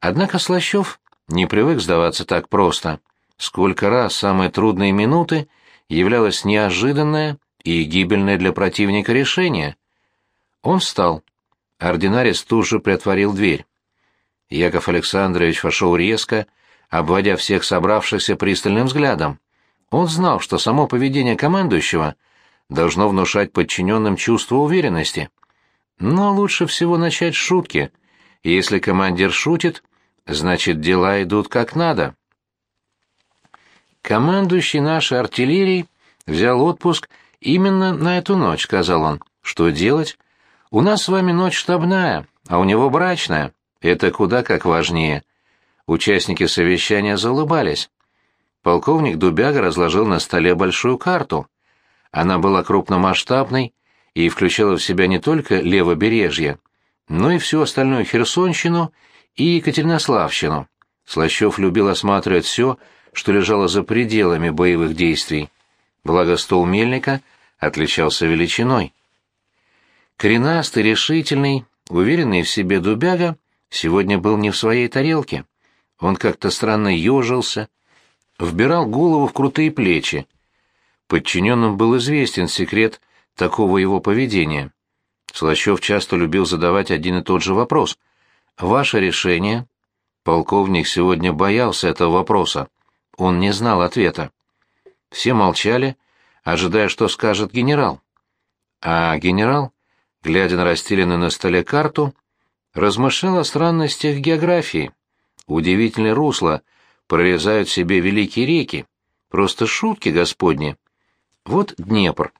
Однако Слащев не привык сдаваться так просто. Сколько раз самые трудные минуты являлось неожиданное и гибельное для противника решение. Он встал. Ординарец тут же приотворил дверь. Яков Александрович вошел резко, обводя всех собравшихся пристальным взглядом. Он знал, что само поведение командующего должно внушать подчиненным чувство уверенности. Но лучше всего начать с шутки. Если командир шутит, значит дела идут как надо. Командующий нашей артиллерией взял отпуск именно на эту ночь, сказал он. Что делать? У нас с вами ночь штабная, а у него брачная. Это куда как важнее. Участники совещания заулыбались. Полковник Дубяга разложил на столе большую карту. Она была крупномасштабной и включала в себя не только левобережье, но и всю остальную Херсонщину и Екатеринославщину. Слащев любил осматривать все, что лежало за пределами боевых действий. Благо стол мельника отличался величиной. Коренастый, решительный, уверенный в себе Дубяга сегодня был не в своей тарелке. Он как-то странно ежился, вбирал голову в крутые плечи. Подчиненным был известен секрет такого его поведения. Слащев часто любил задавать один и тот же вопрос. «Ваше решение?» Полковник сегодня боялся этого вопроса. Он не знал ответа. Все молчали, ожидая, что скажет генерал. А генерал, глядя на расстеленную на столе карту, размышлял о странностях географии. Удивительное русло прорезают себе великие реки. Просто шутки господни. Вот Днепр.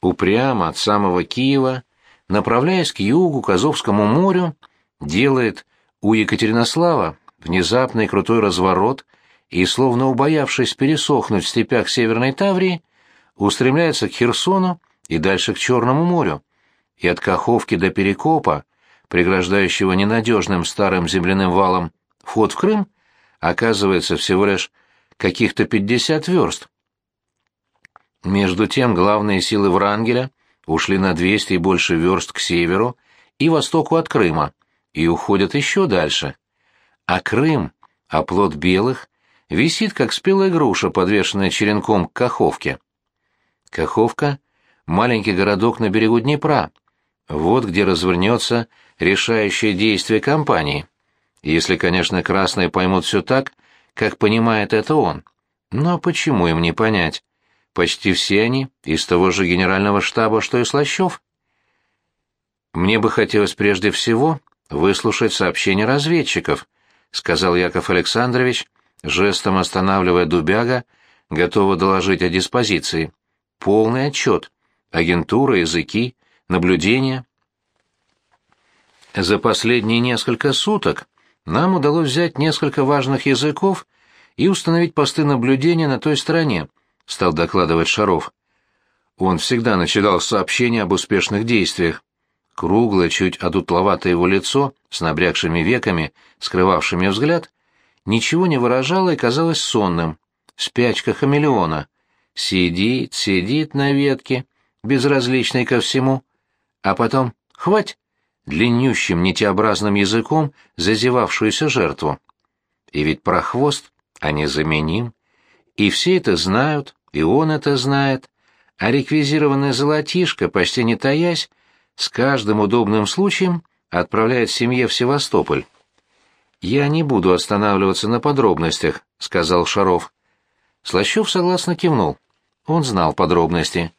Упрямо от самого Киева, направляясь к югу, к Азовскому морю, делает у Екатеринослава внезапный крутой разворот и, словно убоявшись пересохнуть в степях Северной Таврии, устремляется к Херсону и дальше к Черному морю, и от Каховки до Перекопа, преграждающего ненадежным старым земляным валом вход в Крым, оказывается всего лишь каких-то 50 верст. Между тем главные силы Врангеля ушли на 200 и больше верст к северу и востоку от Крыма и уходят еще дальше. А Крым, оплот белых, висит, как спелая груша, подвешенная черенком к Каховке. Каховка — маленький городок на берегу Днепра. Вот где развернется решающее действие кампании. Если, конечно, красные поймут все так, как понимает это он. Но почему им не понять? Почти все они из того же генерального штаба, что и Слащев. «Мне бы хотелось прежде всего выслушать сообщение разведчиков», сказал Яков Александрович, жестом останавливая Дубяга, готово доложить о диспозиции. «Полный отчет. Агентура, языки, наблюдения». За последние несколько суток нам удалось взять несколько важных языков и установить посты наблюдения на той стороне, стал докладывать Шаров. Он всегда начинал сообщения об успешных действиях. Круглое, чуть одутловатое его лицо, с набрякшими веками, скрывавшими взгляд, ничего не выражало и казалось сонным. Спячка хамелеона. Сидит, сидит на ветке, безразличный ко всему. А потом «хвать!» длиннющим нитеобразным языком зазевавшуюся жертву. И ведь про хвост они заменим. И все это знают, и он это знает, а реквизированная золотишко, почти не таясь, с каждым удобным случаем отправляет семье в Севастополь. «Я не буду останавливаться на подробностях», — сказал Шаров. Слащев согласно кивнул. Он знал подробности.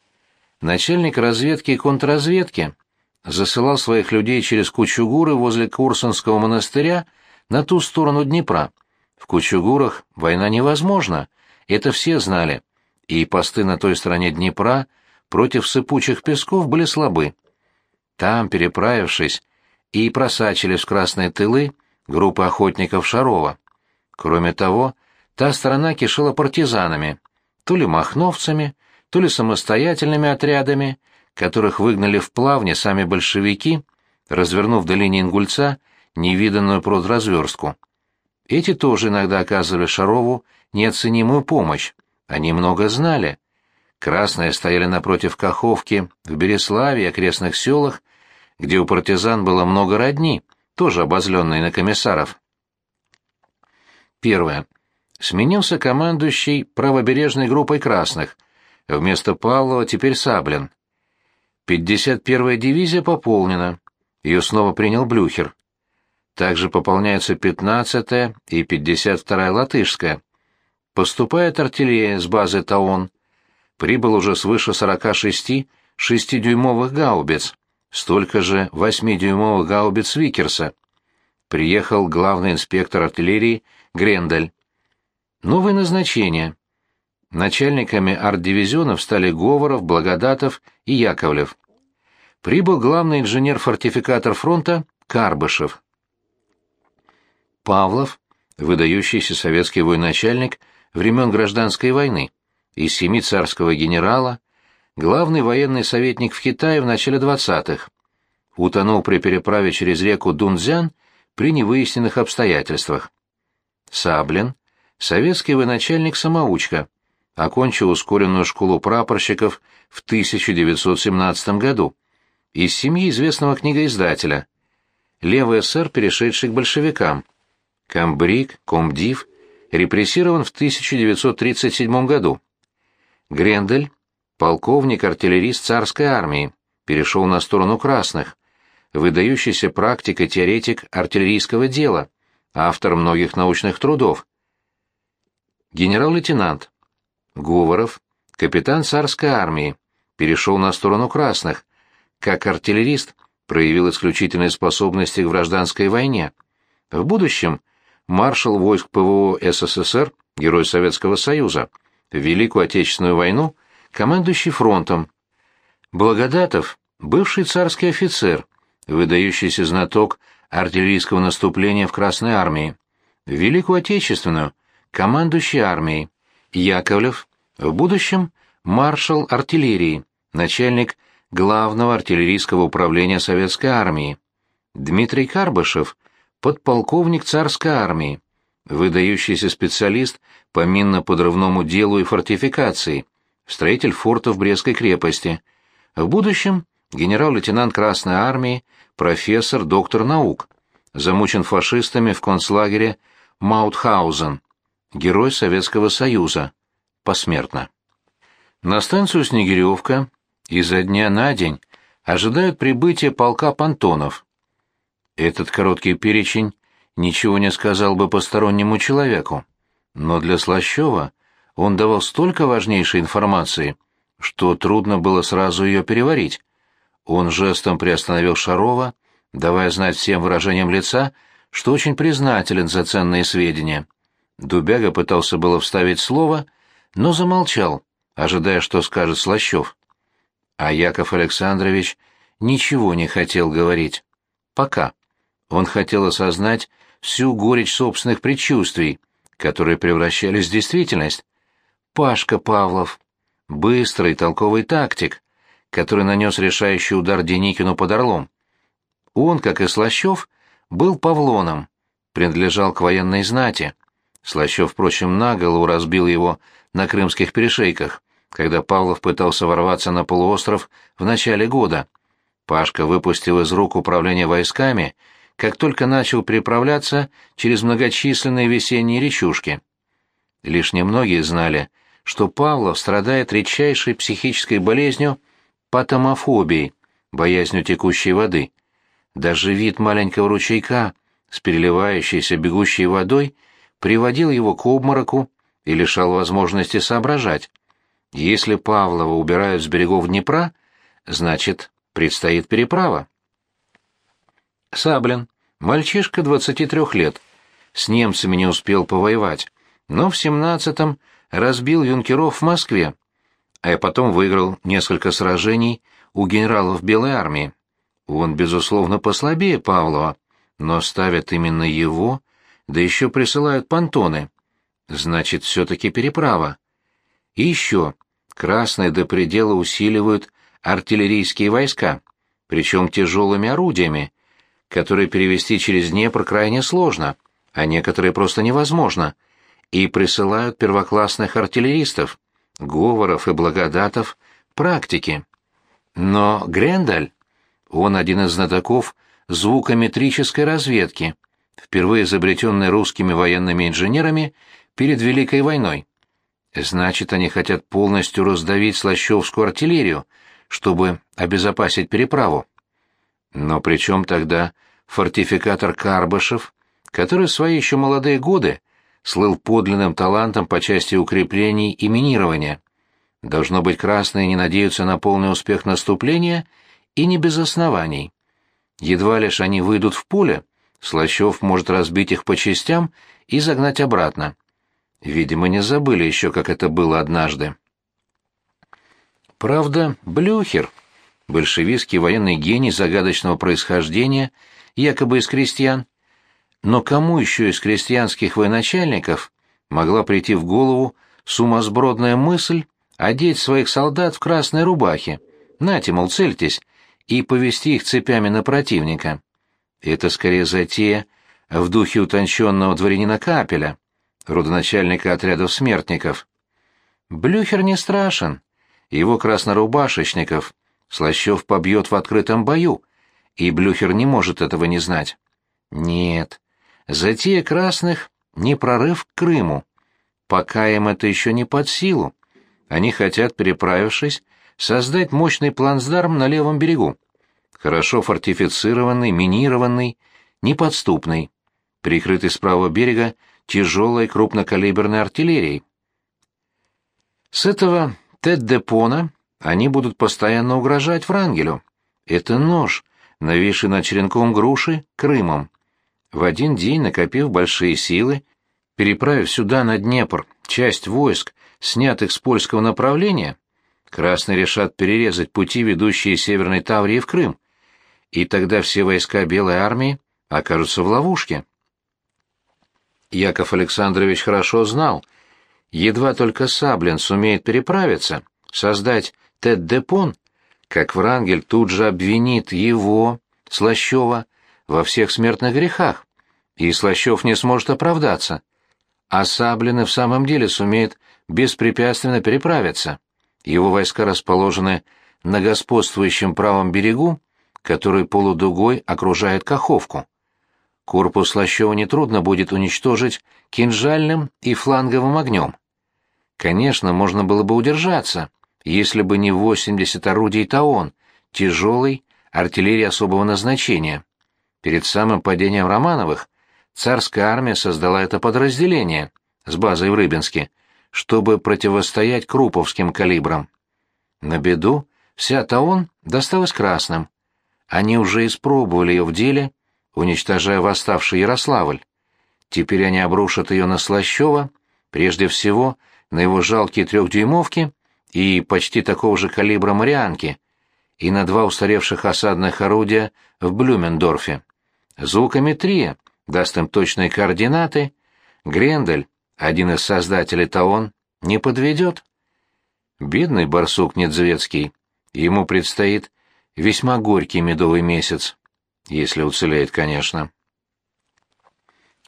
Начальник разведки и контрразведки засылал своих людей через Кучугуры возле Курсанского монастыря на ту сторону Днепра. В Кучугурах война невозможна, это все знали, и посты на той стороне Днепра против сыпучих песков были слабы. Там, переправившись, и просачились в красные тылы группы охотников Шарова. Кроме того, та сторона кишела партизанами, то ли махновцами, то ли самостоятельными отрядами, которых выгнали в плавне сами большевики, развернув до линии Ингульца невиданную продразверстку. Эти тоже иногда оказывали Шарову неоценимую помощь, они много знали. Красные стояли напротив Каховки, в Береславе и окрестных селах, где у партизан было много родни, тоже обозленные на комиссаров. Первое. Сменился командующий правобережной группой красных. Вместо Павлова теперь Саблин. 51-я дивизия пополнена. Ее снова принял Блюхер. Также пополняются 15-я и 52-я Латышская. Поступает артиллерия с базы Таон. Прибыл уже свыше 46 шестидюймовых гаубиц, столько же 8-дюймовых гаубиц Викерса. Приехал главный инспектор артиллерии Грендель. Новые назначения. Начальниками арт-дивизионов стали Говоров, Благодатов и Яковлев. Прибыл главный инженер-фортификатор фронта Карбышев. Павлов, выдающийся советский военачальник времен Гражданской войны, из семи царского генерала, главный военный советник в Китае в начале 20-х. Утонул при переправе через реку Дунцзян при невыясненных обстоятельствах. Саблин, советский военачальник-самоучка, окончил ускоренную школу прапорщиков в 1917 году, из семьи известного книгоиздателя, левый эсер, перешедший к большевикам, комбриг, комдив, репрессирован в 1937 году. Грендель, полковник-артиллерист царской армии, перешел на сторону красных, выдающийся практик и теоретик артиллерийского дела, автор многих научных трудов. Генерал-лейтенант Говоров, капитан царской армии, перешел на сторону красных, как артиллерист проявил исключительные способности к гражданской войне. В будущем маршал войск ПВО СССР, герой Советского Союза, в Великую Отечественную войну командующий фронтом. Благодатов – бывший царский офицер, выдающийся знаток артиллерийского наступления в Красной армии. В Великую Отечественную – командующий армией. Яковлев – в будущем маршал артиллерии, начальник Главного артиллерийского управления Советской армии. Дмитрий Карбышев – подполковник царской армии, выдающийся специалист по минно-подрывному делу и фортификации, строитель форта в Брестской крепости. В будущем генерал-лейтенант Красной армии, профессор, доктор наук, замучен фашистами в концлагере Маутхаузен, герой Советского Союза, посмертно. На станцию Снегиревка изо дня на день ожидают прибытия полка понтонов. Этот короткий перечень ничего не сказал бы постороннему человеку, но для Слащева он давал столько важнейшей информации, что трудно было сразу ее переварить. Он жестом приостановил Шарова, давая знать всем выражением лица, что очень признателен за ценные сведения. Дубяга пытался было вставить слово, но замолчал, ожидая, что скажет Слащев. А Яков Александрович ничего не хотел говорить. Пока. Он хотел осознать всю горечь собственных предчувствий, которые превращались в действительность. Пашка Павлов, быстрый толковый тактик, который нанес решающий удар Деникину под Орлом. Он, как и Слащев, был Павлоном, принадлежал к военной знати. Слащев, впрочем, наголо разбил его на крымских перешейках, когда Павлов пытался ворваться на полуостров в начале года. Пашка выпустил из рук управление войсками, как только начал переправляться через многочисленные весенние речушки. Лишь немногие знали, что Павлов страдает редчайшей психической болезнью патомофобией, боязнью текущей воды. Даже вид маленького ручейка с переливающейся бегущей водой приводил его к обмороку и лишал возможности соображать. Если Павлова убирают с берегов Днепра, значит, предстоит переправа. Саблин, мальчишка 23 лет, с немцами не успел повоевать, но в 17-м разбил юнкеров в Москве, а потом выиграл несколько сражений у генералов Белой армии. Он, безусловно, послабее Павлова, но ставят именно его, да еще присылают понтоны. Значит, все-таки переправа. И еще, красные до предела усиливают артиллерийские войска, причем тяжелыми орудиями, которые перевести через Днепр крайне сложно, а некоторые просто невозможно — и присылают первоклассных артиллеристов, Говоров и Благодатов, практики. Но Грендаль, он один из знатоков звукометрической разведки, впервые изобретенный русскими военными инженерами перед Великой войной. Значит, они хотят полностью раздавить слащевскую артиллерию, чтобы обезопасить переправу. Но при чем тогда фортификатор Карбышев, который в свои еще молодые годы слыл подлинным талантом по части укреплений и минирования? Должно быть, красные не надеются на полный успех наступления и не без оснований. Едва лишь они выйдут в поле, Слащев может разбить их по частям и загнать обратно. Видимо, не забыли еще, как это было однажды. Правда, Блюхер, большевистский военный гений загадочного происхождения, якобы из крестьян, но кому еще из крестьянских военачальников могла прийти в голову сумасбродная мысль одеть своих солдат в красные рубахи, нате, мол, цельтесь, и повести их цепями на противника? Это скорее затея в духе утонченного дворянина Капеля, родоначальника отрядов смертников. Блюхер не страшен. Его краснорубашечников Слащев побьет в открытом бою, и Блюхер не может этого не знать. Нет, затея красных — не прорыв к Крыму. Пока им это еще не под силу. Они хотят, переправившись, создать мощный плацдарм на левом берегу. Хорошо фортифицированный, минированный, неподступный, прикрытый с правого берега тяжелой крупнокалиберной артиллерией. С этого Тет-Депона они будут постоянно угрожать Врангелю. Это нож, нависший над черенком груши, Крымом. В один день, накопив большие силы, переправив сюда на Днепр часть войск, снятых с польского направления, красные решат перерезать пути, ведущие Северной Таврии в Крым, и тогда все войска Белой армии окажутся в ловушке. Яков Александрович хорошо знал, едва только Саблин сумеет переправиться, создать Тет-Депон, как Врангель тут же обвинит его, Слащева, во всех смертных грехах, и Слащев не сможет оправдаться. А Саблин в самом деле сумеет беспрепятственно переправиться. Его войска расположены на господствующем правом берегу, который полудугой окружает Каховку. Корпус Лощева нетрудно будет уничтожить кинжальным и фланговым огнем. Конечно, можно было бы удержаться, если бы не 80 орудий Таон, тяжелой артиллерии особого назначения. Перед самым падением Романовых царская армия создала это подразделение с базой в Рыбинске, чтобы противостоять круповским калибрам. На беду вся Таон досталась красным. Они уже испробовали ее в деле уничтожая восставший Ярославль. Теперь они обрушат ее на Слащева, прежде всего на его жалкие трехдюймовки и почти такого же калибра «Марианки», и на два устаревших осадных орудия в Блюмендорфе. Звукометрия даст им точные координаты. Грендель, один из создателей ТАОН, не подведет. Бедный барсук Недзвецкий, ему предстоит весьма горький медовый месяц. Если уцелеет, конечно.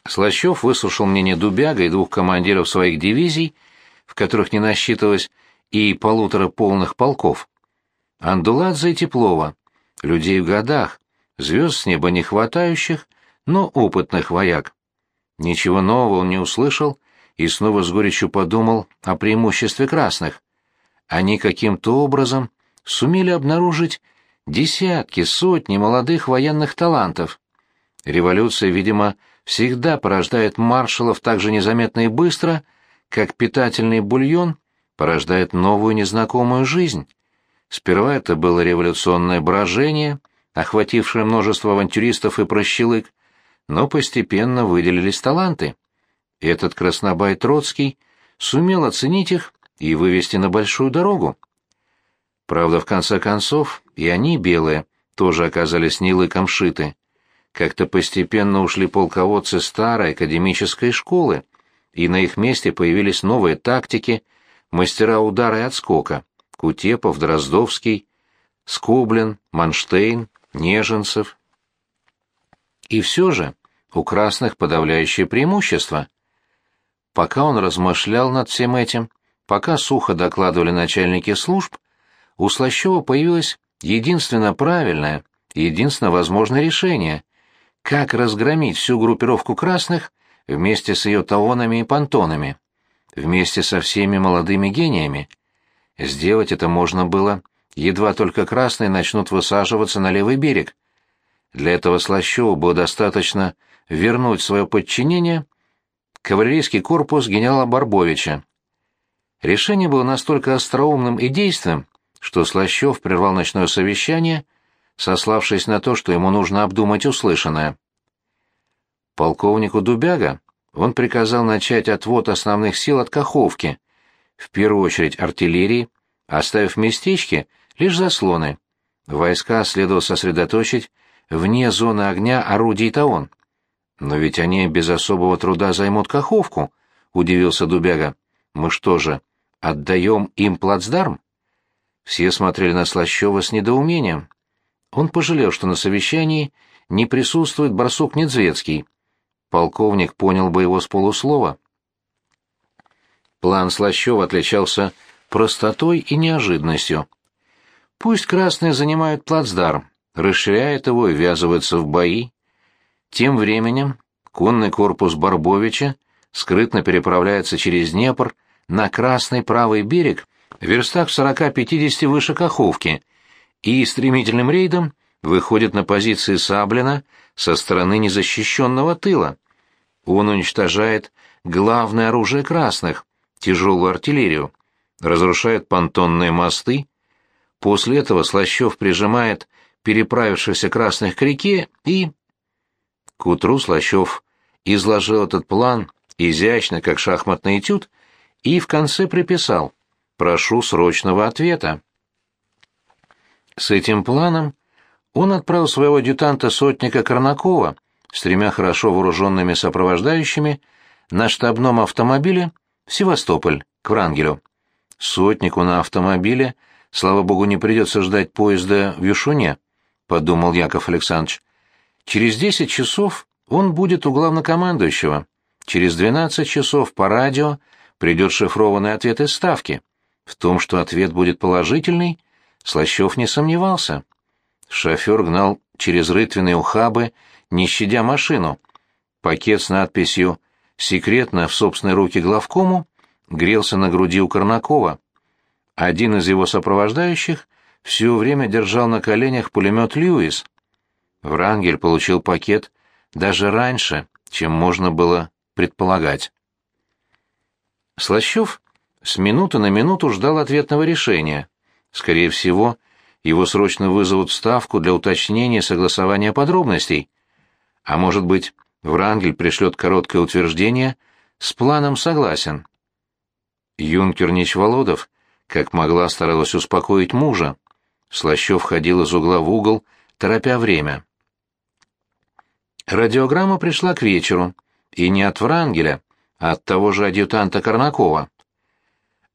Слащев выслушал мнение Дубяга и двух командиров своих дивизий, в которых не насчитывалось и полутора полных полков. Андуладзе и Теплова, людей в годах, звезд с неба не хватающих, но опытных вояк. Ничего нового он не услышал и снова с горечью подумал о преимуществе красных. Они каким-то образом сумели обнаружить десятки, сотни молодых военных талантов. Революция, видимо, всегда порождает маршалов так же незаметно и быстро, как питательный бульон порождает новую незнакомую жизнь. Сперва это было революционное брожение, охватившее множество авантюристов и прощелык, но постепенно выделились таланты. Этот краснобай Троцкий сумел оценить их и вывести на большую дорогу. Правда, в конце концов, и они, белые, тоже оказались не лыком шиты. Как-то постепенно ушли полководцы старой академической школы, и на их месте появились новые тактики, мастера удара и отскока — Кутепов, Дроздовский, Скоблин, Манштейн, Неженцев. И все же у красных подавляющее преимущество. Пока он размышлял над всем этим, пока сухо докладывали начальники служб, у Слащева появилось единственно правильное, единственно возможное решение. как разгромить всю группировку красных вместе с ее талонами и понтонами, вместе со всеми молодыми гениями. Сделать это можно было, едва только красные начнут высаживаться на левый берег. Для этого Слащеву было достаточно вернуть свое подчинение кавалерийский корпус генерала Барбовича. Решение было настолько остроумным и действенным, что Слащев прервал ночное совещание, сославшись на то, что ему нужно обдумать услышанное. Полковнику Дубяга он приказал начать отвод основных сил от Каховки, в первую очередь артиллерии, оставив местечки лишь заслоны. Войска следовало сосредоточить вне зоны огня орудий Таон. «Но ведь они без особого труда займут Каховку», — удивился Дубяга. «Мы что же, отдаем им плацдарм?» Все смотрели на Слащева с недоумением. Он пожалел, что на совещании не присутствует барсук Недзвецкий. Полковник понял бы его с полуслова. План Слащева отличался простотой и неожиданностью. Пусть красные занимают плацдарм, расширяют его и ввязываются в бои. Тем временем конный корпус Барбовича скрытно переправляется через Днепр на красный правый берег, в верстах в 40-50 выше Каховки, и стремительным рейдом выходит на позиции Саблина со стороны незащищенного тыла. Он уничтожает главное оружие красных — тяжелую артиллерию, разрушает понтонные мосты. После этого Слащев прижимает переправившихся красных к реке и... К утру Слащев изложил этот план изящно, как шахматный этюд, и в конце приписал «Прошу срочного ответа». С этим планом он отправил своего адъютанта сотника Корнакова с тремя хорошо вооруженными сопровождающими на штабном автомобиле в Севастополь, к Врангелю. Сотнику на автомобиле, слава богу, не придется ждать поезда в Юшуне, подумал Яков Александрович. Через десять часов он будет у главнокомандующего. Через двенадцать часов по радио придет шифрованный ответ из Ставки. В том, что ответ будет положительный, Слащев не сомневался. Шофер гнал через рытвенные ухабы не щадя машину. Пакет с надписью «Секретно в собственной руки главкому» грелся на груди у Корнакова. Один из его сопровождающих все время держал на коленях пулемет «Льюис». Врангель получил пакет даже раньше, чем можно было предполагать. Слащев с минуты на минуту ждал ответного решения. Скорее всего, его срочно вызовут в Ставку для уточнения и согласования подробностей — а может быть, Врангель пришлет короткое утверждение с планом согласен. Юнкер Ничволодов, как могла, старалась успокоить мужа. Слащев ходил из угла в угол, торопя время. Радиограмма пришла к вечеру, и не от Врангеля, а от того же адъютанта Корнакова.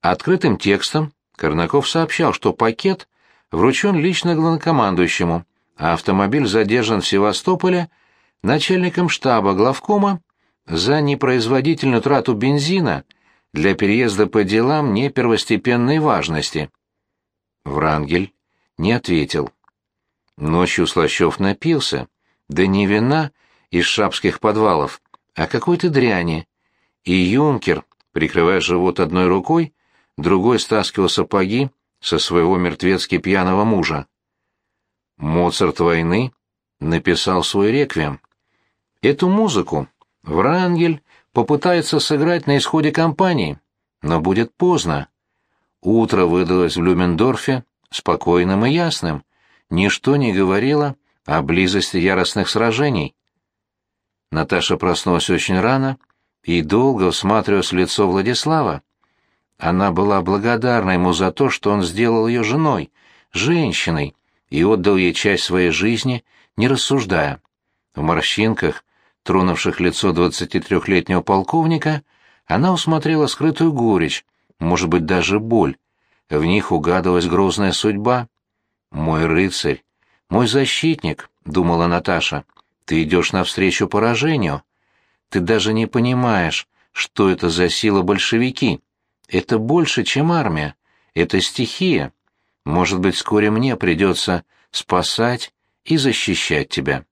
Открытым текстом Корнаков сообщал, что пакет вручен лично главнокомандующему, а автомобиль задержан в Севастополе начальником штаба главкома за непроизводительную трату бензина для переезда по делам не первостепенной важности. Врангель не ответил. Ночью Слащев напился, да не вина из шапских подвалов, а какой-то дряни, и юнкер, прикрывая живот одной рукой, другой стаскивал сапоги со своего мертвецки пьяного мужа. Моцарт войны написал свой реквием. Эту музыку Врангель попытается сыграть на исходе кампании, но будет поздно. Утро выдалось в Люмендорфе спокойным и ясным. Ничто не говорило о близости яростных сражений. Наташа проснулась очень рано и долго всматривалась в лицо Владислава. Она была благодарна ему за то, что он сделал ее женой, женщиной, и отдал ей часть своей жизни, не рассуждая. В морщинках, тронувших лицо 23-летнего полковника, она усмотрела скрытую горечь, может быть, даже боль. В них угадывалась грозная судьба. «Мой рыцарь, мой защитник», — думала Наташа, — «ты идешь навстречу поражению. Ты даже не понимаешь, что это за сила большевики. Это больше, чем армия. Это стихия. Может быть, вскоре мне придется спасать и защищать тебя».